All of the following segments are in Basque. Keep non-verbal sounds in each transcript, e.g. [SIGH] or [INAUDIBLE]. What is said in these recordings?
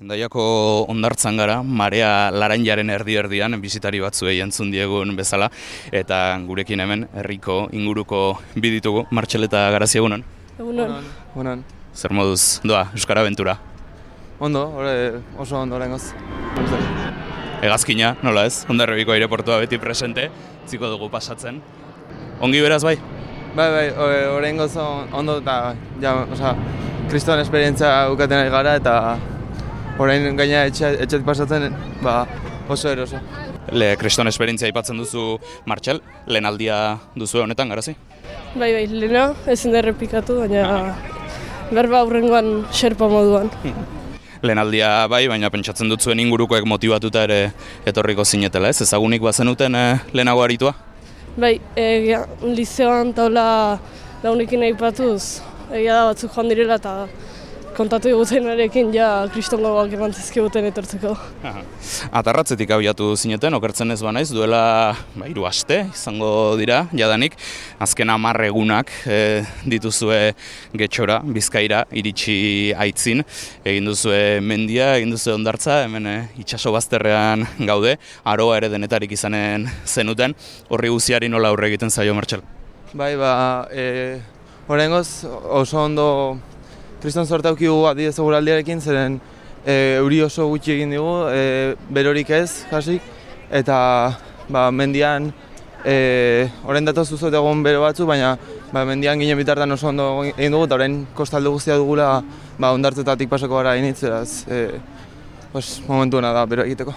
Endaiako ondartzan gara, marea laranjaren erdi-erdian, bizitari batzuei entzun diegun bezala, eta gurekin hemen, herriko inguruko biditugu, martxeleta garazi egunon. Egunon. Egunon. Zer moduz, doa, Euskara Aventura. Ondo, ore, oso ondo oraingoz. Hegazkina, nola ez, ondarrebiko aireportua beti presente, ziko dugu pasatzen. Ongi beraz bai? Bai, bai, on- ondo eta ja, osea, kriston esperientzia ukaten ari gara eta orain gaina etxe, etxetik pasatzen, ba, oso eroso. Le kriston esperientzia aipatzen duzu Martxel, lehen aldia duzu honetan, garazi? Bai, bai, lehena, ezin da errepikatu, baina berba aurrengoan xerpa moduan. [LAUGHS] Lehen aldia bai, baina pentsatzen dut zuen ingurukoek motibatuta ere etorriko zinetela, ez? Ezagunik bazenuten eh, lehenago aritua? Bai, egia, lizeoan taula launekin aipatuz, egia da batzuk joan direla eta kontatu egutenarekin ja kriston gogoak eman zizkiguten etortzeko. Aha. Atarratzetik abiatu zineten, okertzen ez banaiz, duela ba, hiru aste izango dira, jadanik, azken hamar egunak e, dituzue getxora, bizkaira, iritsi aitzin, egin duzue mendia, egin duzue ondartza, hemen e, itxaso bazterrean gaude, aroa ere denetarik izanen zenuten, horri guziari nola aurre egiten zaio Martxel. Bai, ba, e, oraingoz oso ondo kriston sorte aukigu adidez eguraldiarekin, zeren e, euri oso gutxi egin digu, e, berorik ez, jasik, eta ba, mendian, e, orain datoz zuzuet egon bero batzu, baina ba, mendian ginen bitartan oso ondo egin dugu, eta orain kostalde guztia dugula ba, ondartzetatik pasako gara initz, beraz, e, pues, momentuena da bero egiteko.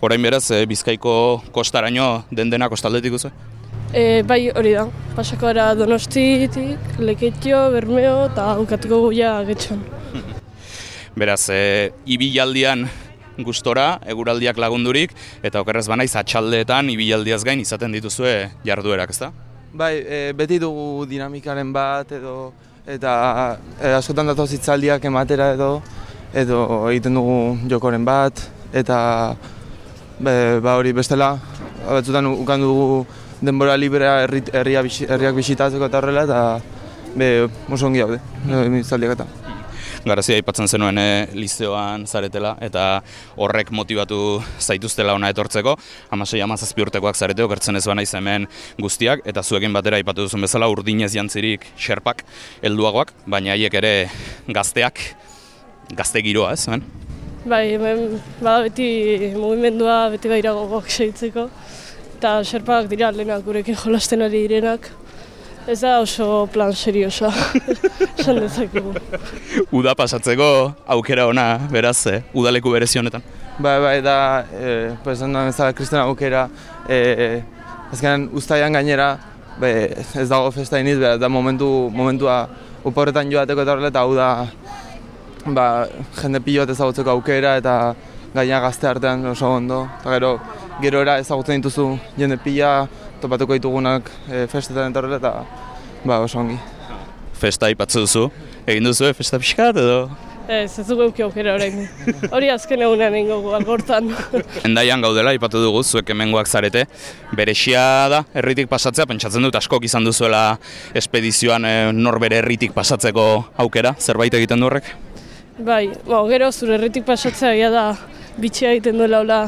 Orain beraz, e, Bizkaiko kostaraino den dena kostaldetik duzu? E, bai, hori da, pasako gara donostitik, leketio, bermeo eta ukatuko guia getxon. Beraz, e, ibilaldian gustora, eguraldiak lagundurik, eta okerrez banaiz atxaldeetan ibilaldiaz gain izaten dituzue jarduerak, ezta? Bai, e, beti dugu dinamikaren bat edo eta e, askotan datoz hitzaldiak ematera edo edo egiten dugu jokoren bat eta be, ba hori bestela batzutan ukan dugu denbora librea herri, herria herriak bisitatzeko eta horrela eta be, oso ongi daude e, hitzaldiak eta. Garazia aipatzen zenuen e, lizeoan zaretela, eta horrek motibatu zaituztela ona etortzeko, amasei amazazpi urtekoak zarete, okertzen ez banaiz hemen guztiak, eta zuekin batera aipatu duzun bezala urdinez jantzirik xerpak helduagoak, baina haiek ere gazteak, gazte giroa ez, hemen? Bai, hemen bada beti mugimendua beti baira gogoak segitzeko. Eta xerpak dira lehenak gurekin jolasten ari direnak. Ez da oso plan seriosoa, [LAUGHS] esan dezakegu. Uda pasatzeko aukera ona, beraz, eh, udaleku berezi honetan. Bai, bai, da, e, pues, da bezala kristena aukera, e, azkenan ustaian gainera, be, ez dago festa iniz, be, da momentu, momentua upa horretan joateko eta horrela, eta hau da, ba, jende pilo bat ezagutzeko aukera, eta gaina gazte artean oso ondo, eta gero, gerora ezagutzen dituzu jende pila, topatuko ditugunak e, festetan eta horrela, eta ba, oso ongi. Festa aipatzu duzu, egin duzu festa pixkat edo? Ez, ez dugu euki aukera orain. Hori azken egunean ingo gu, algortan. Endaian gaudela, ipatu dugu, zuek hemengoak zarete. Berexia da, herritik pasatzea, pentsatzen dut askok izan duzuela espedizioan e, norbere herritik pasatzeko aukera, zerbait egiten du horrek? bai, bo, gero zure herritik pasatzea egia da bitxia egiten duela hola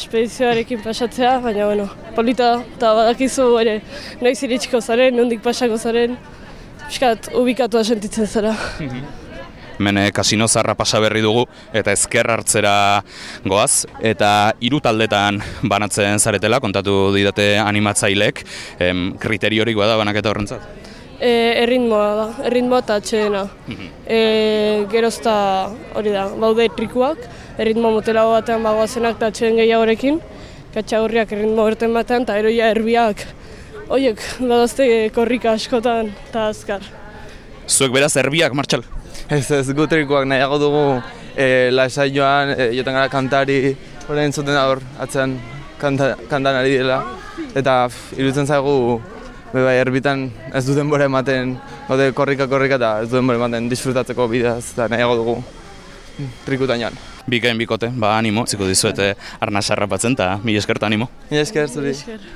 espedizioarekin pasatzea, baina bueno, polita da, eta badakizu ere noiz iritsiko zaren, nondik pasako zaren, Piskat, ubikatua sentitzen zara. Hemen eh, kasino zarra pasa berri dugu eta ezker hartzera goaz. Eta hiru taldetan banatzen zaretela, kontatu didate animatzaileek, em, kriteriorik bada banaketa horrentzat. E, erritmoa da, erritmoa eta atxeena. E, gerozta hori da, baude trikuak, erritmo motelago batean bagoazenak eta atxeen gehiagorekin, katxagurriak erritmo berten batean, eta eroia erbiak, horiek badazte korrika askotan eta azkar. Zuek beraz erbiak, martxal? Ez ez gutrikoak nahiago dugu e, lasai joan, e, joten gara kantari, orain zuten da hor, atzean kanta, kantan ari dela. Eta pff, iruditzen zaigu, be bai, erbitan ez du denbora ematen, gaude korrika korrika eta ez du denbora ematen disfrutatzeko bidaz, eta nahiago dugu trikutan joan. Bikain bikote, ba animo, ziko dizuete arnasarra batzen eta mila eskerta animo. Mila esker zuri. Esker.